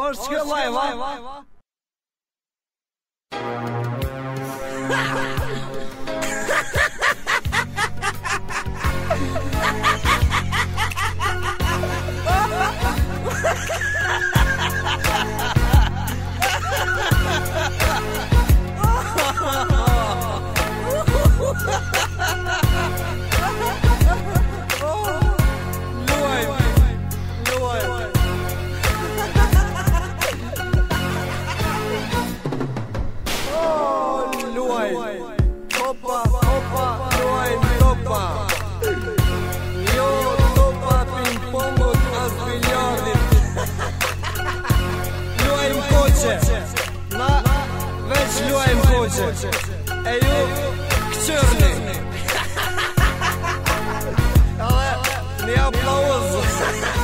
我去外网。Koqe. Na veç luajm koqe. E ju këqërni. Edhe një aplauz.